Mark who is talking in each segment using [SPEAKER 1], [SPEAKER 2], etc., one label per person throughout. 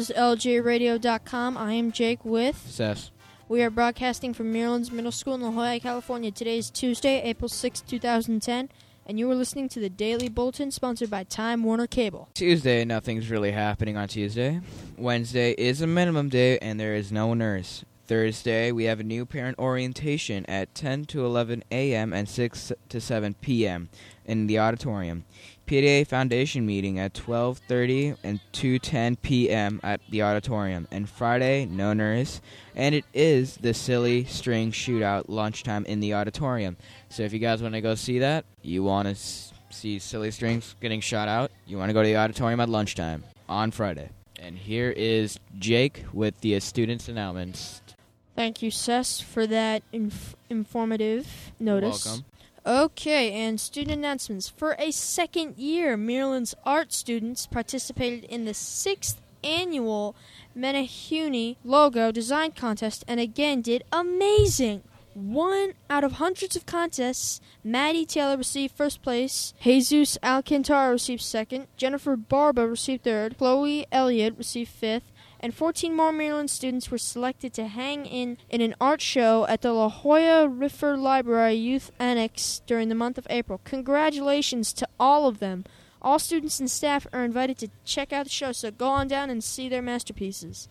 [SPEAKER 1] is LJRadio.com. I am Jake with.
[SPEAKER 2] Seth.
[SPEAKER 1] We are broadcasting from Muirlands Middle School in La Jolla, California. Today is Tuesday, April 6, 2010, and you are listening to the Daily Bulletin sponsored by Time Warner Cable.
[SPEAKER 2] Tuesday, nothing's really happening on Tuesday. Wednesday is a minimum day, and there is no nurse. Thursday, we have a new parent orientation at 10 to 11 a.m. and 6 to 7 p.m. in the auditorium. PDA Foundation meeting at 12:30 and 2:10 p.m. at the auditorium. And Friday, no nurse, and it is the Silly String Shootout lunchtime in the auditorium. So if you guys want to go see that, you want to s- see Silly Strings getting shot out, you want to go to the auditorium at lunchtime on Friday. And here is Jake with the students' announcements.
[SPEAKER 1] Thank you, Seth, for that inf- informative notice.
[SPEAKER 2] Welcome.
[SPEAKER 1] Okay, and student announcements. For a second year, Muirlands art students participated in the sixth annual Menehune logo design contest and again did amazing. One out of hundreds of contests, Maddie Taylor received first place, Jesus Alcantara received second, Jennifer Barba received third, Chloe Elliott received fifth, and 14 more Muirland students were selected to hang in in an art show at the La Jolla Riford Library Youth Annex during the month of April. Congratulations to all of them. All students and staff are invited to check out the show, so go on down and see their masterpieces.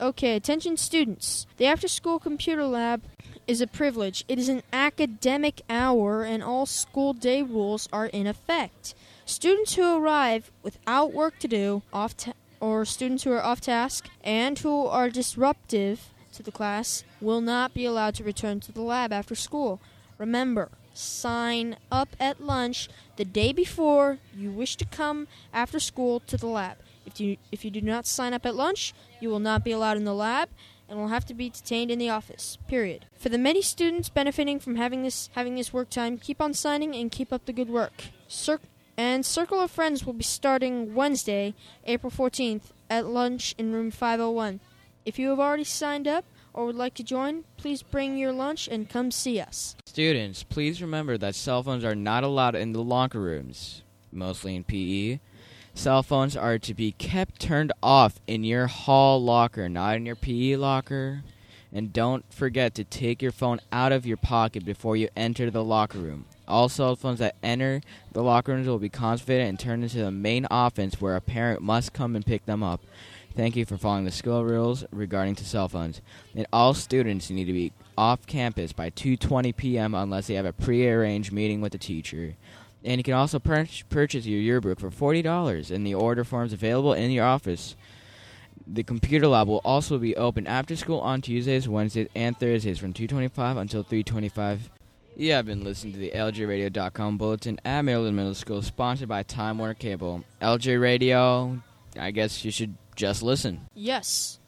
[SPEAKER 1] Okay, attention students. The after school computer lab is a privilege. It is an academic hour, and all school day rules are in effect. Students who arrive without work to do, off or students who are off task, and who are disruptive to the class will not be allowed to return to the lab after school. Remember, sign up at lunch the day before you wish to come after school to the lab. If you if you do not sign up at lunch, you will not be allowed in the lab and will have to be detained in the office. Period. For the many students benefiting from having this having this work time, keep on signing and keep up the good work. Cir- and Circle of Friends will be starting Wednesday, April 14th at lunch in room 501. If you have already signed up or would like to join, please bring your lunch and come see us.
[SPEAKER 2] Students, please remember that cell phones are not allowed in the locker rooms, mostly in PE. Cell phones are to be kept turned off in your hall locker, not in your PE locker. And don't forget to take your phone out of your pocket before you enter the locker room. All cell phones that enter the locker rooms will be confiscated and turned into the main offense where a parent must come and pick them up. Thank you for following the school rules regarding to cell phones. And all students need to be off campus by 2:20 p.m. unless they have a pre-arranged meeting with the teacher. And you can also pur- purchase your yearbook for $40 in the order forms available in your office. The computer lab will also be open after school on Tuesdays, Wednesdays, and Thursdays from 2:25 until 3:25. You have been listening to the LJRadio.com bulletin at Muirland Middle School, sponsored by Time Warner Cable. LJ Radio, I guess you should just listen.
[SPEAKER 1] Yes.